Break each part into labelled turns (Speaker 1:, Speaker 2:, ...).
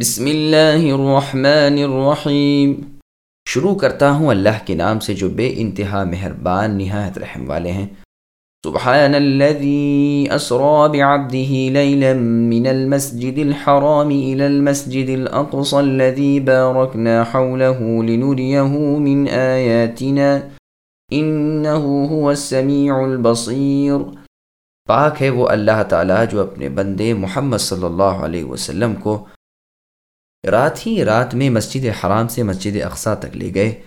Speaker 1: بسم اللہ الرحمن الرحیم۔ شروع کرتا ہوں اللہ کے نام سے جو بے انتہا مہربان، نہایت رحم والے ہیں۔ سبحان الذي اسرا بعبده ليلا من المسجد الحرام الى المسجد الاقصى الذي باركنا حوله لنريه من آياتنا انه هو السميع البصير پاک ہے وہ اللہ تعالی جو اپنے بندے محمد صلی اللہ علیہ وسلم کو رات ہی رات میں مسجد حرام سے مسجد اقسا تک لے گئے،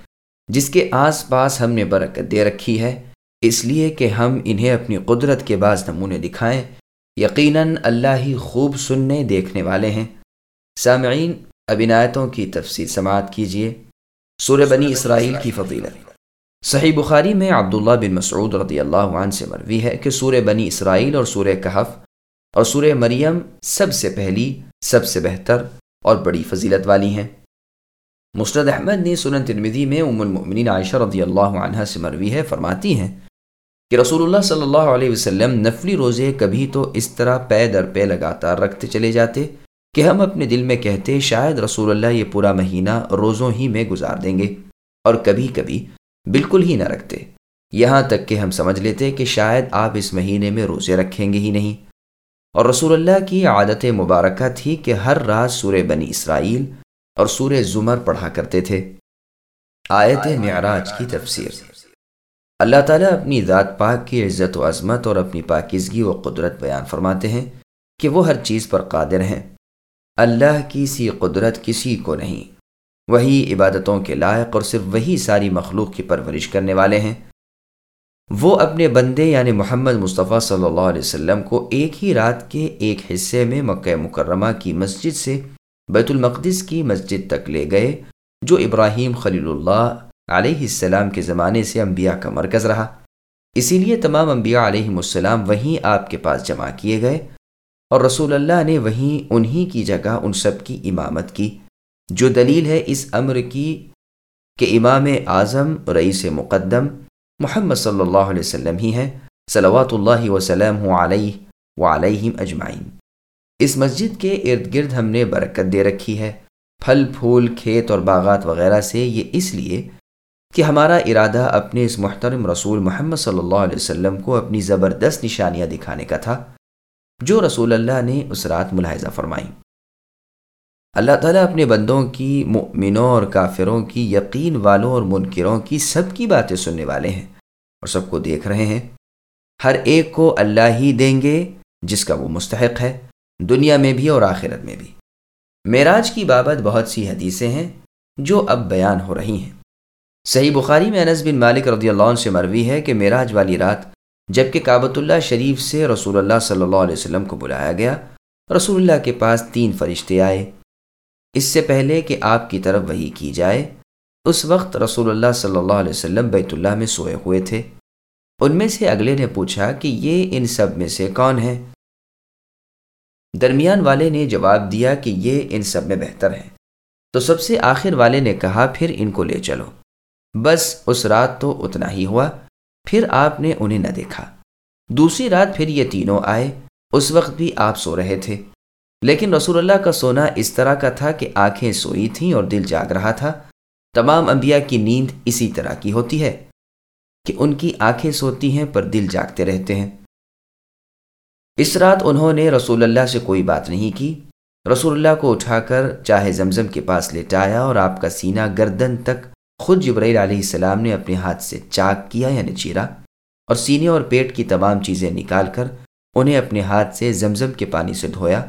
Speaker 1: جس کے آس پاس ہم نے برکت دے رکھی ہے۔ اس لیے کہ ہم انہیں اپنی قدرت کے بعض نمونے دکھائیں۔ یقیناً اللہ ہی خوب سننے، دیکھنے والے ہیں۔ سامعین ابنایتوں کی تفصیل سماعت کیجیے۔ سورہ بنی اسرائیل کی فضیلت۔ صحیح بخاری میں عبداللہ بن مسعود رضی اللہ عنہ سے مروی ہے کہ سورہ بنی اسرائیل اور سورہ کہف اور سورہ مریم سب سے پہلی، سب سے بہتر اور بڑی فضیلت والی ہیں۔ مسرد احمد نے سنن ترمیدی میں ام المؤمنین عائشہ رضی اللہ عنہ سے مروی ہے، فرماتی ہیں کہ رسول اللہ صلی اللہ علیہ وسلم نفلی روزے کبھی تو اس طرح پے در پے لگاتار رکھتے چلے جاتے کہ ہم اپنے دل میں کہتے شاید رسول اللہ یہ پورا مہینہ روزوں ہی میں گزار دیں گے اور کبھی کبھی بالکل ہی نہ رکھتے۔ یہاں تک کہ ہم سمجھ لیتے کہ شاید آپ اس مہینے میں روزے رکھیں گے ہی نہیں۔ اور رسول اللہ کی عادت مبارکہ تھی کہ ہر رات سورہ بنی اسرائیل اور سورہ زمر پڑھا کرتے تھے۔ آیت معراج کی تفسیر۔ اللہ تعالیٰ اپنی ذات پاک کی عزت و عظمت اور اپنی پاکیزگی و قدرت بیان فرماتے ہیں کہ وہ ہر چیز پر قادر ہیں۔ اللہ کی سی قدرت کسی کو نہیں، وہی عبادتوں کے لائق اور صرف وہی ساری مخلوق کی پرورش کرنے والے ہیں۔ وہ اپنے بندے یعنی محمد مصطفیٰ صلی اللہ علیہ وسلم کو ایک ہی رات کے ایک حصے میں مکہ مکرمہ کی مسجد سے بیت المقدس کی مسجد تک لے گئے، جو ابراہیم خلیل اللہ علیہ السلام کے زمانے سے انبیاء کا مرکز رہا۔ اسی لیے تمام انبیاء علیہ السلام وہیں آپ کے پاس جمع کیے گئے اور رسول اللہ نے وہیں انہی کی جگہ ان سب کی امامت کی۔ جو دلیل ہے اس امر کی کہ امام اعظم رئیس مقدم محمد صلی اللہ علیہ وسلم ہی ہیں، صلوات اللہ وسلم علیہ و علیہم اجمعین۔ اس مسجد کے ارد گرد ہم نے برکت دے رکھی ہے۔ پھل، پھول، کھیت اور باغات وغیرہ سے یہ اس لیے کہ ہمارا ارادہ اپنے اس محترم رسول محمد صلی اللہ علیہ وسلم کو اپنی زبردست نشانیاں دکھانے کا تھا، جو رسول اللہ نے اس رات ملاحظہ فرمائیں اللہ تعالیٰ اپنے بندوں کی، مؤمنوں اور کافروں کی، یقین والوں اور منکروں کی سب کی باتیں سننے والے ہیں اور سب کو دیکھ رہے ہیں۔ ہر ایک کو اللہ ہی دیں گے جس کا وہ مستحق ہے، دنیا میں بھی اور آخرت میں بھی۔ معراج کی بابت بہت سی حدیثیں ہیں جو اب بیان ہو رہی ہیں۔ صحیح بخاری میں انس بن مالک رضی اللہ عنہ سے مروی ہے کہ معراج والی رات جبکہ کابت اللہ شریف سے رسول اللہ صلی اللہ علیہ وسلم کو بلایا گیا، رسول اللہ کے پاس تین فرشتے آئے۔ اس سے پہلے کہ آپ کی طرف وہی کی جائے۔ اس وقت رسول اللہ صلی اللہ علیہ وسلم بیت اللہ میں سوئے ہوئے تھے۔ ان میں سے اگلے نے پوچھا کہ یہ ان سب میں سے کون ہے درمیان والے نے جواب دیا کہ یہ ان سب میں بہتر ہے تو سب سے آخر والے نے کہا، پھر ان کو لے چلو۔ بس اس رات تو اتنا ہی ہوا۔ پھر آپ نے انہیں نہ دیکھا۔ دوسری رات پھر یہ تینوں آئے۔ اس وقت بھی آپ سو رہے تھے۔ لیکن رسول اللہ کا سونا اس طرح کا تھا کہ آنکھیں سوئی تھیں اور دل جاگ رہا تھا۔ تمام انبیاء کی نیند اسی طرح کی ہوتی ہے کہ ان کی آنکھیں سوتی ہیں پر دل جاگتے رہتے ہیں۔ اس رات انہوں نے رسول اللہ سے کوئی بات نہیں کی۔ رسول اللہ کو اٹھا کر چاہے زمزم کے پاس لٹایا اور آپ کا سینہ گردن تک خود جبرائیل علیہ السلام نے اپنے ہاتھ سے چاک کیا یعنی چیرا اور سینے اور پیٹ کی تمام چیزیں نکال کر انہیں اپنے ہاتھ سے زمزم کے پانی سے دھویا۔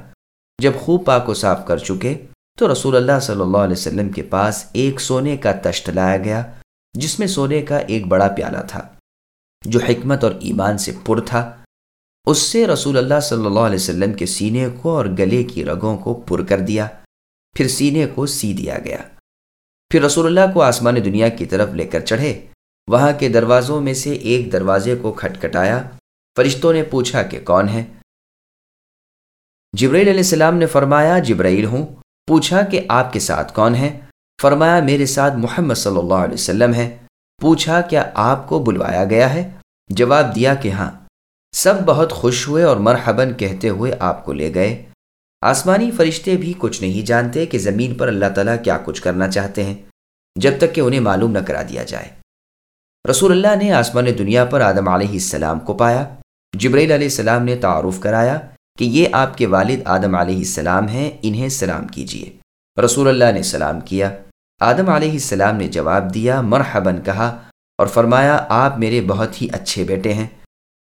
Speaker 1: جب خوب پاک کو صاف کر چکے، تو رسول اللہ صلی اللہ علیہ وسلم کے پاس ایک سونے کا تشت لایا گیا، جس میں سونے کا ایک بڑا پیالہ تھا، جو حکمت اور ایمان سے پر تھا۔ اس سے رسول اللہ صلی اللہ علیہ وسلم کے سینے کو اور گلے کی رگوں کو پر کر دیا، پھر سینے کو سی دیا گیا۔ پھر رسول اللہ کو آسمان دنیا کی طرف لے کر چڑھے، وہاں کے دروازوں میں سے ایک دروازے کو کھٹکھٹایا، فرشتوں نے پوچھا کہ کون ہے؟ جبرائیل علیہ السلام نے فرمایا، جبرائیل ہوں۔ پوچھا کہ آپ کے ساتھ کون ہے فرمایا، میرے ساتھ محمد صلی اللہ علیہ وسلم ہے پوچھا، کیا آپ کو بلوایا گیا ہے؟ جواب دیا کہ ہاں۔ سب بہت خوش ہوئے اور مرحباً کہتے ہوئے آپ کو لے گئے۔ آسمانی فرشتے بھی کچھ نہیں جانتے کہ زمین پر اللہ تعالیٰ کیا کچھ کرنا چاہتے ہیں، جب تک کہ انہیں معلوم نہ کرا دیا جائے۔ رسول اللہ نے آسمان دنیا پر آدم علیہ السلام کو پایا۔ جبریل علیہ السلام نے تعارف کرایا۔ کہ یہ آپ کے والد آدم علیہ السلام ہیں، انہیں سلام کیجیے رسول اللہ نے سلام کیا۔ آدم علیہ السلام نے جواب دیا، مرحباً کہا اور فرمایا، آپ میرے بہت ہی اچھے بیٹے ہیں۔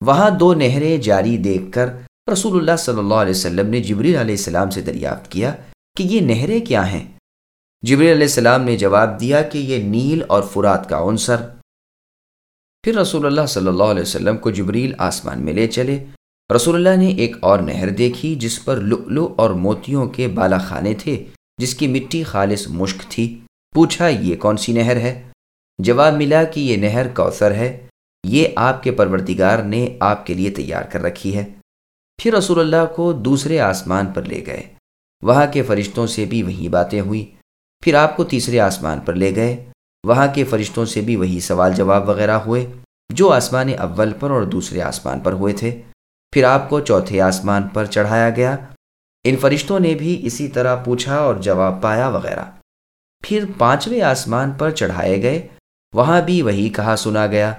Speaker 1: وہاں دو نہریں جاری دیکھ کر رسول اللہ صلی اللہ علیہ وسلم نے جبریل علیہ السلام سے دریافت کیا کہ یہ نہریں کیا ہیں۔ جبریل علیہ السلام نے جواب دیا کہ یہ نیل اور فرات کا عنصر۔ پھر رسول اللہ صلی اللہ علیہ وسلم کو جبریل آسمان میں لے چلے۔ رسول اللہ نے ایک اور نہر دیکھی جس پر لؤلؤ اور موتیوں کے بالا خانے تھے، جس کی مٹی خالص مشک تھی۔ پوچھا، یہ کون سی نہر ہے؟ جواب ملا کہ یہ نہر کوثر ہے۔ یہ آپ کے پروردگار نے آپ کے لیے تیار کر رکھی ہے۔ پھر رسول اللہ کو دوسرے آسمان پر لے گئے۔ وہاں کے فرشتوں سے بھی وہی باتیں ہوئی۔ پھر آپ کو تیسرے آسمان پر لے گئے۔ وہاں کے فرشتوں سے بھی وہی سوال جواب وغیرہ ہوئے جو آسمان اول پر اور دوسرے آسمان پر ہوئے تھے۔ پھر آپ کو چوتھے آسمان پر چڑھایا گیا۔ ان فرشتوں نے بھی اسی طرح پوچھا اور جواب پایا وغیرہ۔ پھر پانچویں آسمان پر چڑھائے گئے۔ وہاں بھی وہی کہا سنا گیا۔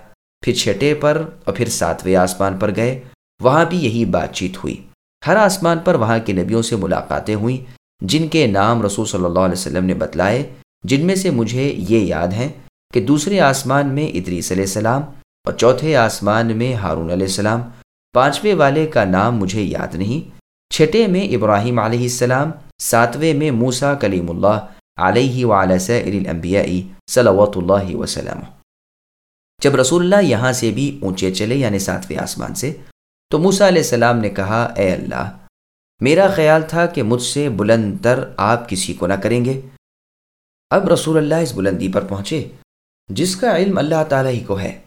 Speaker 1: پھر چھٹے پر اور پھر ساتویں آسمان پر گئے۔ وہاں بھی یہی بات چیت ہوئی۔ ہر آسمان پر وہاں کے نبیوں سے ملاقاتیں ہوئیں۔ جن کے نام رسول صلی اللہ علیہ وسلم نے بتلائے، جن میں سے مجھے یہ یاد ہیں کہ دوسرے آسمان میں ادریس علیہ السلام اور چوتھے آسمان میں ہارون علیہ السلام پانچویں والے کا نام مجھے یاد نہیں، چھٹے میں ابراہیم علیہ السلام، ساتویں میں موسا کلیم اللہ علیہ الانبیاء صلوات اللہ وسلم جب رسول اللہ یہاں سے بھی اونچے چلے یعنی ساتویں آسمان سے، تو موسا علیہ السلام نے کہا، اے اللہ، میرا خیال تھا کہ مجھ سے بلند تر آپ کسی کو نہ کریں گے۔ اب رسول اللہ اس بلندی پر پہنچے، جس کا علم اللہ تعالیٰ ہی کو ہے۔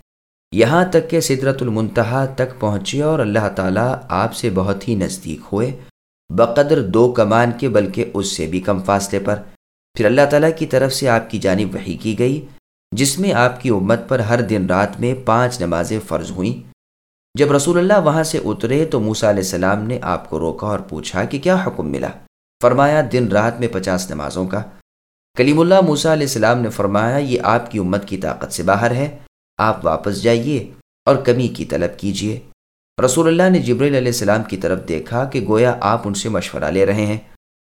Speaker 1: یہاں تک کہ سدرت المنتہا تک پہنچے اور اللہ تعالیٰ آپ سے بہت ہی نزدیک ہوئے، بقدر دو کمان کے بلکہ اس سے بھی کم فاصلے پر۔ پھر اللہ تعالیٰ کی طرف سے آپ کی جانب وحی کی گئی، جس میں آپ کی امت پر ہر دن رات میں پانچ نمازیں فرض ہوئیں۔ جب رسول اللہ وہاں سے اترے تو موسا علیہ السلام نے آپ کو روکا اور پوچھا کہ کیا حکم ملا؟ فرمایا، دن رات میں پچاس نمازوں کا۔ کلیم اللہ موسا علیہ السلام نے فرمایا، یہ آپ کی امت کی طاقت سے باہر ہے۔ آپ واپس جائیے اور کمی کی طلب کیجیے۔ رسول اللہ نے جبریل علیہ السلام کی طرف دیکھا کہ گویا آپ ان سے مشورہ لے رہے ہیں۔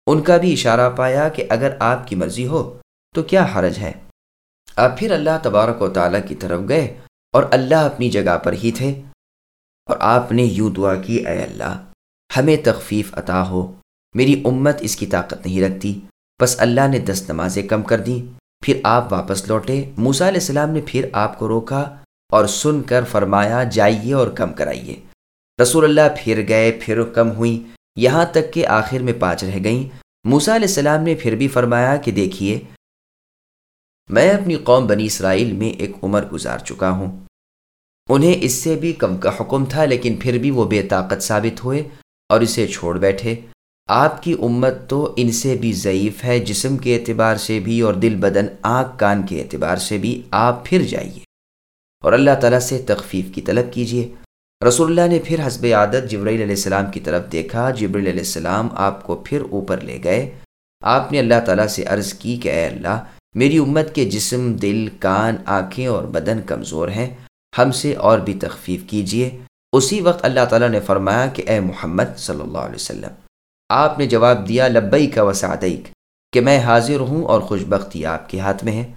Speaker 1: ان کا بھی اشارہ پایا کہ اگر آپ کی مرضی ہو تو کیا حرج ہے۔ آپ پھر اللہ تبارک و تعالیٰ کی طرف گئے اور اللہ اپنی جگہ پر ہی تھے۔ اور آپ نے یوں دعا کی، اے اللہ، ہمیں تخفیف عطا ہو۔ میری امت اس کی طاقت نہیں رکھتی۔ بس اللہ نے دس نمازیں کم کر دیں۔ پھر آپ واپس لوٹے موسا علیہ السلام نے پھر آپ کو روکا اور سن کر فرمایا، جائیے اور کم کرائیے۔ رسول اللہ پھر گئے، پھر کم ہوئیں۔ یہاں تک کہ آخر میں پانچ رہ گئیں۔ موسا علیہ السلام نے پھر بھی فرمایا کہ دیکھیے، میں اپنی قوم بنی اسرائیل میں ایک عمر گزار چکا ہوں۔ انہیں اس سے بھی کم کا حکم تھا، لیکن پھر بھی وہ بے طاقت ثابت ہوئے اور اسے چھوڑ بیٹھے۔ آپ کی امت تو ان سے بھی ضعیف ہے، جسم کے اعتبار سے بھی اور دل بدن آنکھ کان کے اعتبار سے بھی، آپ پھر جائیے اور اللہ تعالیٰ سے تخفیف کی طلب کیجیے۔ رسول اللہ نے پھر حسب عادت جبرائیل علیہ السلام کی طرف دیکھا۔ جبرائیل علیہ السلام آپ کو پھر اوپر لے گئے۔ آپ نے اللہ تعالیٰ سے عرض کی کہ اے اللہ، میری امت کے جسم، دل، کان، آنکھیں اور بدن کمزور ہیں۔ ہم سے اور بھی تخفیف کیجیے۔ اسی وقت اللہ تعالیٰ نے فرمایا کہ اے محمد صلی اللہ علیہ وسلم آپ نے جواب دیا لبئی کا وسعدیک کہ میں حاضر ہوں اور خوش بختی آپ کے ہاتھ میں ہے۔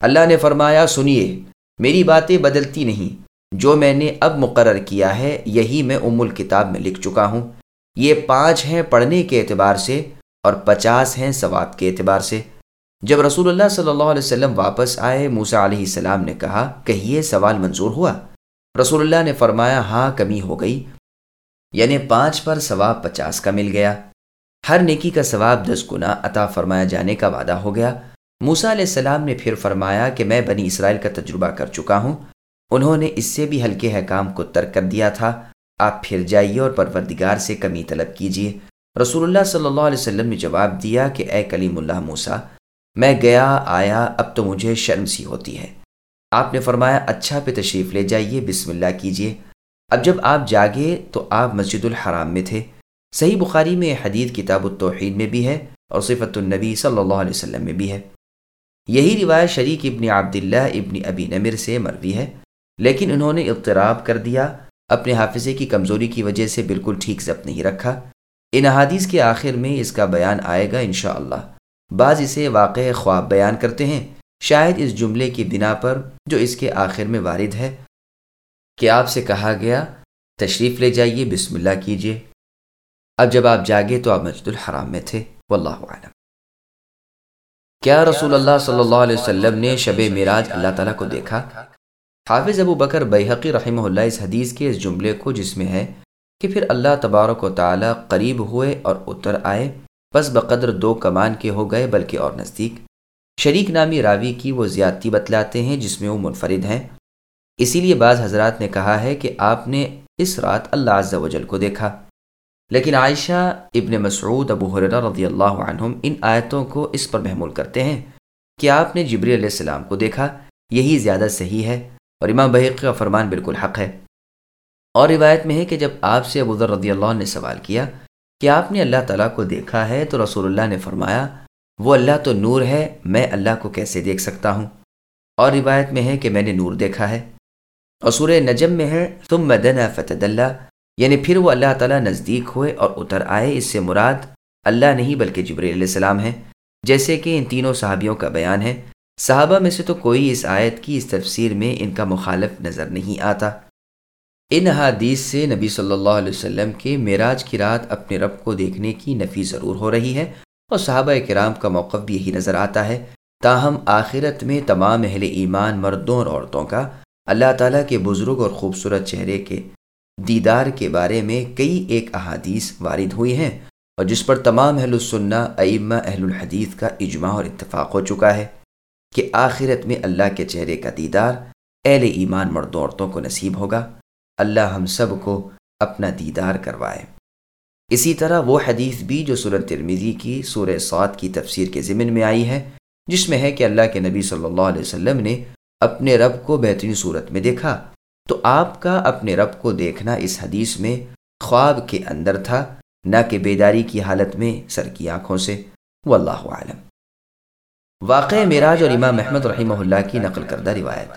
Speaker 1: اللہ نے فرمایا، سنیے، میری باتیں بدلتی نہیں۔ جو میں نے اب مقرر کیا ہے، یہی میں ام الکتاب میں لکھ چکا ہوں۔ یہ پانچ ہیں پڑھنے کے اعتبار سے اور پچاس ہیں ثواب کے اعتبار سے۔ جب رسول اللہ صلی اللہ علیہ وسلم واپس آئے موسا علیہ السلام نے کہا، کہ یہ سوال منظور ہوا۔ رسول اللہ نے فرمایا ہاں کمی ہو گئی۔ یعنی پانچ پر ثواب پچاس کا مل گیا۔ ہر نیکی کا ثواب دس گنا عطا فرمایا جانے کا وعدہ ہو گیا۔ موسا علیہ السلام نے پھر فرمایا کہ میں بنی اسرائیل کا تجربہ کر چکا ہوں۔ انہوں نے اس سے بھی ہلکے حکام کو ترک کر دیا تھا۔ آپ پھر جائیے اور پروردگار سے کمی طلب کیجیے۔ رسول اللہ صلی اللہ علیہ وسلم نے جواب دیا کہ اے کلیم اللہ موسا میں گیا، آیا، اب تو مجھے شرم سی ہوتی ہے۔ آپ نے فرمایا اچھا پہ تشریف لے جائیے، بسم اللہ کیجیے۔ اب جب آپ جاگے تو آپ مسجد الحرام میں تھے۔ صحیح بخاری میں حدیث کتاب التوحید میں بھی ہے اور صفت النبی صلی اللہ علیہ وسلم میں بھی ہے۔ یہی روایت شریک ابن عبداللہ ابن ابی نمر سے مروی ہے۔ لیکن انہوں نے اضطراب کر دیا، اپنے حافظے کی کمزوری کی وجہ سے بالکل ٹھیک ضبط نہیں رکھا۔ ان احادیث کے آخر میں اس کا بیان آئے گا انشاءاللہ۔ بعض اسے واقع خواب بیان کرتے ہیں، شاید اس جملے کی بنا پر جو اس کے آخر میں وارد ہے۔ کہ آپ سے کہا گیا، تشریف لے جائیے، بسم اللہ کیجیے اب جب آپ جاگے تو آپ مسجد الحرام میں تھے۔ واللہ عالم کیا رسول اللہ صلی اللہ علیہ وسلم نے شب معراج اللہ تعالیٰ کو دیکھا؟ حافظ ابو بکر بیحقی رحمہ اللہ اس حدیث کے اس جملے کو جس میں ہے کہ پھر اللہ تبارک و تعالیٰ قریب ہوئے اور اتر آئے، بس بقدر دو کمان کے ہو گئے، بلکہ اور نزدیک۔ شریک نامی راوی کی وہ زیادتی بتلاتے ہیں جس میں وہ منفرد ہیں۔ اسی لیے بعض حضرات نے کہا ہے کہ آپ نے اس رات اللہ عز و جل کو دیکھا۔ لیکن عائشہ ابن مسعود، ابو حرہ رضی اللہ عنہم ان آیتوں کو اس پر محمول کرتے ہیں کہ آپ نے جبری علیہ السلام کو دیکھا۔ یہی زیادہ صحیح ہے اور امام بحق کا فرمان بالکل حق ہے۔ اور روایت میں ہے کہ جب آپ سے ابو ذر رضی اللہ عنہ نے سوال کیا کہ آپ نے اللہ تعالیٰ کو دیکھا ہے تو رسول اللہ نے فرمایا، وہ اللہ تو نور ہے، میں اللہ کو کیسے دیکھ سکتا ہوں؟ اور روایت میں ہے کہ میں نے نور دیکھا ہے۔ اور سورہ نجم میں ہے تم مدن فتد اللہ یعنی پھر وہ اللہ تعالیٰ نزدیک ہوئے اور اتر آئے، اس سے مراد اللہ نہیں بلکہ جبری علیہ السلام ہے جیسے کہ ان تینوں صحابیوں کا بیان ہے۔ صحابہ میں سے تو کوئی اس آیت کی، اس تفسیر میں ان کا مخالف نظر نہیں آتا۔ ان حادیث سے نبی صلی اللہ علیہ وسلم کے معراج کی رات اپنے رب کو دیکھنے کی نفی ضرور ہو رہی ہے۔ اور صحابہ کرام کا موقف بھی یہی نظر آتا ہے۔ تاہم آخرت میں تمام اہل ایمان مردوں اور عورتوں کا اللہ تعالیٰ کے بزرگ اور خوبصورت چہرے کے دیدار کے بارے میں کئی ایک احادیث وارد ہوئی ہیں اور جس پر تمام اہل السنہ، ائمہ، اہل الحدیث کا اجماع اور اتفاق ہو چکا ہے کہ آخرت میں اللہ کے چہرے کا دیدار اہل ایمان مردوں عورتوں کو نصیب ہوگا۔ اللہ ہم سب کو اپنا دیدار کروائے۔ اسی طرح وہ حدیث بھی جو سورت ترمیزی کی سورہ سعود کی تفسیر کے ضمن میں آئی ہے، جس میں ہے کہ اللہ کے نبی صلی اللہ علیہ وسلم نے اپنے رب کو بہترین صورت میں دیکھا۔ تو آپ کا اپنے رب کو دیکھنا اس حدیث میں خواب کے اندر تھا، نہ کہ بیداری کی حالت میں سر کی آنکھوں سے۔ واللہ عالم واقع معراج اور امام احمد رحمہ اللہ کی نقل کردہ روایت۔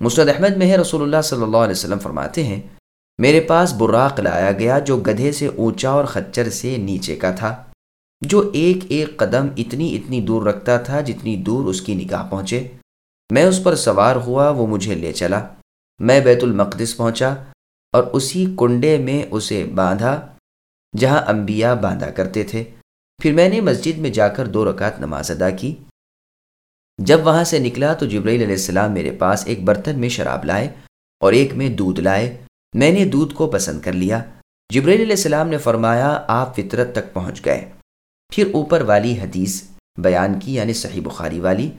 Speaker 1: مسرد احمد میں ہے، رسول اللہ صلی اللہ علیہ وسلم فرماتے ہیں، میرے پاس براق لایا گیا جو گدھے سے اونچا اور خچر سے نیچے کا تھا، جو ایک ایک قدم اتنی اتنی دور رکھتا تھا جتنی دور اس کی نگاہ پہنچے۔ میں اس پر سوار ہوا، وہ مجھے لے چلا۔ میں بیت المقدس پہنچا اور اسی کنڈے میں اسے باندھا جہاں انبیاء باندھا کرتے تھے۔ پھر میں نے مسجد میں جا کر دو رکعت نماز ادا کی۔ جب وہاں سے نکلا تو جبرائیل علیہ السلام میرے پاس ایک برتن میں شراب لائے اور ایک میں دودھ لائے۔ میں نے دودھ کو پسند کر لیا۔ جبرائیل علیہ السلام نے فرمایا، آپ فطرت تک پہنچ گئے۔ پھر اوپر والی حدیث بیان کی یعنی صحیح بخاری والی۔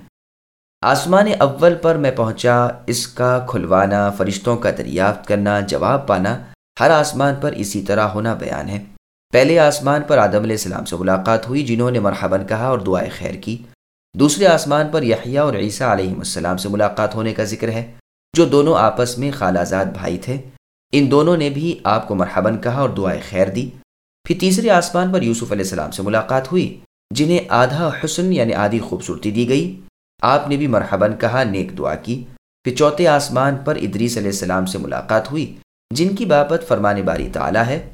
Speaker 1: آسمان اول پر میں پہنچا، اس کا کھلوانا، فرشتوں کا دریافت کرنا، جواب پانا، ہر آسمان پر اسی طرح ہونا بیان ہے۔ پہلے آسمان پر آدم علیہ السلام سے ملاقات ہوئی، جنہوں نے مرحباً کہا اور دعائیں خیر کی۔ دوسرے آسمان پر یحییٰ اور عیسیٰ علیہ السلام سے ملاقات ہونے کا ذکر ہے، جو دونوں آپس میں خالازاد بھائی تھے۔ ان دونوں نے بھی آپ کو مرحباً کہا اور دعائیں خیر دی۔ پھر تیسرے آسمان پر یوسف علیہ السلام سے ملاقات ہوئی، جنہیں آدھا حسن یعنی آدھی خوبصورتی دی گئی۔ آپ نے بھی مرحباً کہا، نیک دعا کی۔ پھر چوتھے آسمان پر ادریس علیہ السلام سے ملاقات ہوئی، جن کی بابت فرمان باری تعالیٰ ہے۔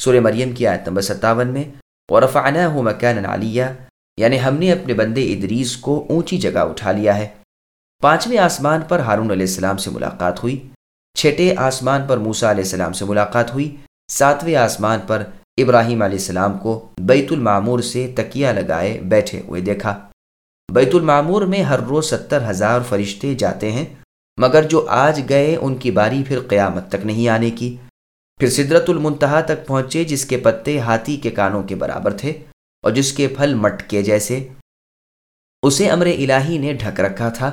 Speaker 1: سور مریم کی آیت نمبر ستاون میں اور مکان عالیہ یعنی ہم نے اپنے بندے ادریس کو اونچی جگہ اٹھا لیا ہے۔ پانچویں آسمان پر ہارون علیہ السلام سے ملاقات ہوئی۔ چھٹے آسمان پر موسا علیہ السلام سے ملاقات ہوئی۔ ساتویں آسمان پر ابراہیم علیہ السلام کو بیت المعمور سے تکیہ لگائے بیٹھے ہوئے دیکھا۔ بیت المعمور میں ہر روز ستر ہزار فرشتے جاتے ہیں، مگر جو آج گئے ان کی باری پھر قیامت تک نہیں آنے کی۔ پھر سدرت المنتہا تک پہنچے جس کے پتے ہاتھی کے کانوں کے برابر تھے اور جس کے پھل مٹکے جیسے۔ اسے امر الہی نے ڈھک رکھا تھا،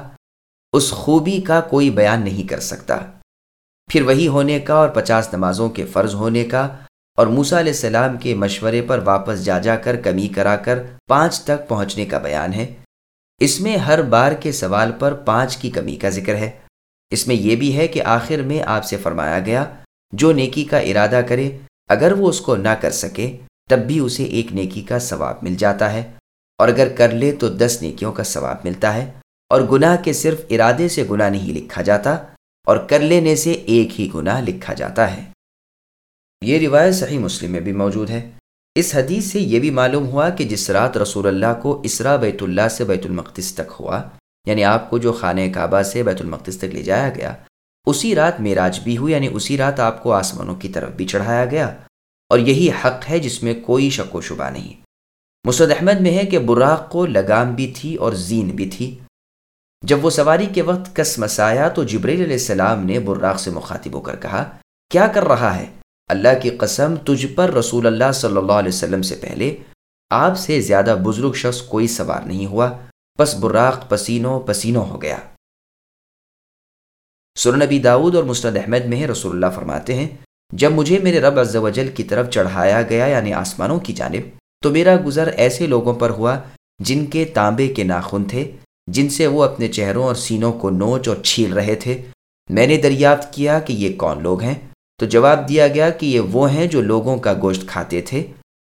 Speaker 1: اس خوبی کا کوئی بیان نہیں کر سکتا۔ پھر وہی ہونے کا اور پچاس نمازوں کے فرض ہونے کا اور موسا علیہ السلام کے مشورے پر واپس جا جا کر کمی کرا کر پانچ تک پہنچنے کا بیان ہے۔ اس میں ہر بار کے سوال پر پانچ کی کمی کا ذکر ہے۔ اس میں یہ بھی ہے کہ آخر میں آپ سے فرمایا گیا، جو نیکی کا ارادہ کرے، اگر وہ اس کو نہ کر سکے، تب بھی اسے ایک نیکی کا ثواب مل جاتا ہے۔ اور اگر کر لے تو دس نیکیوں کا ثواب ملتا ہے۔ اور گناہ کے صرف ارادے سے گناہ نہیں لکھا جاتا، اور کر لینے سے ایک ہی گناہ لکھا جاتا ہے۔ یہ روایت صحیح مسلم میں بھی موجود ہے۔ اس حدیث سے یہ بھی معلوم ہوا کہ جس رات رسول اللہ کو اسرا بیت اللہ سے بیت المقدس تک ہوا یعنی آپ کو جو خانہ کعبہ سے بیت المقدس تک لے جایا گیا، اسی رات میراج بھی ہوئی یعنی اسی رات آپ کو آسمانوں کی طرف بھی چڑھایا گیا۔ اور یہی حق ہے جس میں کوئی شک و شبہ نہیں۔ مسد احمد میں ہے کہ براق کو لگام بھی تھی اور زین بھی تھی۔ جب وہ سواری کے وقت کس مسایا تو جبریل علیہ السلام نے براق سے مخاطب ہو کر کہا، کیا کر رہا ہے؟ اللہ کی قسم، تجھ پر رسول اللہ صلی اللہ علیہ وسلم سے پہلے آپ سے زیادہ بزرگ شخص کوئی سوار نہیں ہوا۔ بس براق، پسینوں پسینوں ہو گیا۔ نبی داود اور مستد احمد میں رسول اللہ فرماتے ہیں، جب مجھے میرے رب عز و جل کی طرف چڑھایا گیا یعنی آسمانوں کی جانب، تو میرا گزر ایسے لوگوں پر ہوا جن کے تانبے کے ناخن تھے، جن سے وہ اپنے چہروں اور سینوں کو نوچ اور چھیل رہے تھے۔ میں نے دریافت کیا کہ یہ کون لوگ ہیں؟ تو جواب دیا گیا کہ یہ وہ ہیں جو لوگوں کا گوشت کھاتے تھے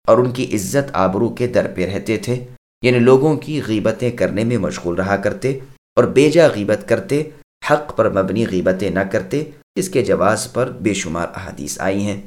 Speaker 1: اور ان کی عزت آبرو کے در پہ رہتے تھے یعنی لوگوں کی غیبتیں کرنے میں مشغول رہا کرتے اور بیجا غیبت کرتے، حق پر مبنی غیبتیں نہ کرتے، اس کے جواز پر بے شمار احادیث آئی ہیں۔